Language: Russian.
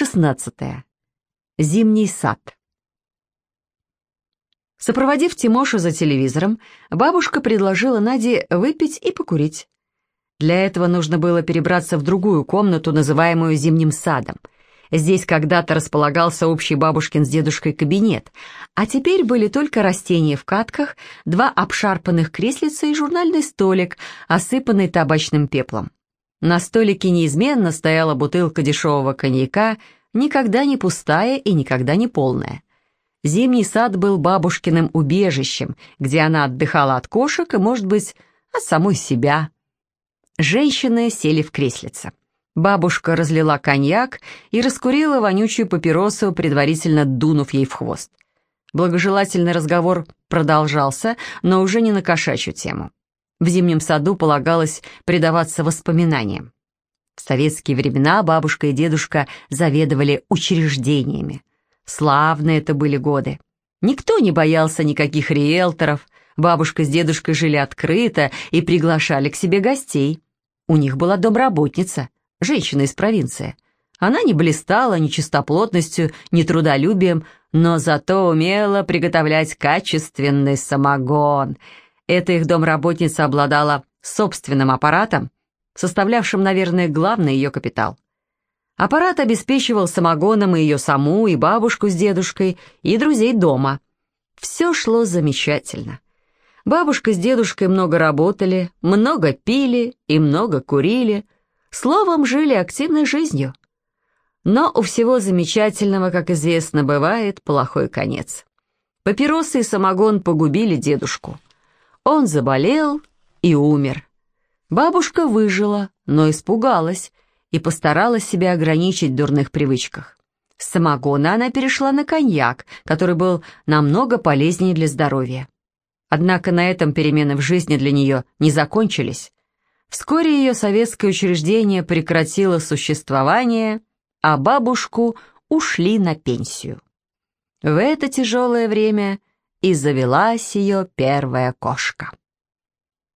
16. Зимний сад. Сопроводив Тимошу за телевизором, бабушка предложила Наде выпить и покурить. Для этого нужно было перебраться в другую комнату, называемую зимним садом. Здесь когда-то располагался общий бабушкин с дедушкой кабинет, а теперь были только растения в катках, два обшарпанных креслица и журнальный столик, осыпанный табачным пеплом. На столике неизменно стояла бутылка дешевого коньяка, никогда не пустая и никогда не полная. Зимний сад был бабушкиным убежищем, где она отдыхала от кошек и, может быть, от самой себя. Женщины сели в креслице. Бабушка разлила коньяк и раскурила вонючую папиросу, предварительно дунув ей в хвост. Благожелательный разговор продолжался, но уже не на кошачью тему. В зимнем саду полагалось предаваться воспоминаниям. В советские времена бабушка и дедушка заведовали учреждениями. Славные это были годы. Никто не боялся никаких риэлторов, бабушка с дедушкой жили открыто и приглашали к себе гостей. У них была домработница, женщина из провинции. Она не блистала ни чистоплотностью, ни трудолюбием, но зато умела приготовлять качественный самогон — эта их домработница обладала собственным аппаратом, составлявшим, наверное, главный ее капитал. Аппарат обеспечивал самогоном и ее саму, и бабушку с дедушкой, и друзей дома. Все шло замечательно. Бабушка с дедушкой много работали, много пили и много курили, словом, жили активной жизнью. Но у всего замечательного, как известно, бывает плохой конец. Папиросы и самогон погубили дедушку. Он заболел и умер. Бабушка выжила, но испугалась и постаралась себя ограничить в дурных привычках. С самогона она перешла на коньяк, который был намного полезнее для здоровья. Однако на этом перемены в жизни для нее не закончились. Вскоре ее советское учреждение прекратило существование, а бабушку ушли на пенсию. В это тяжелое время и завелась ее первая кошка.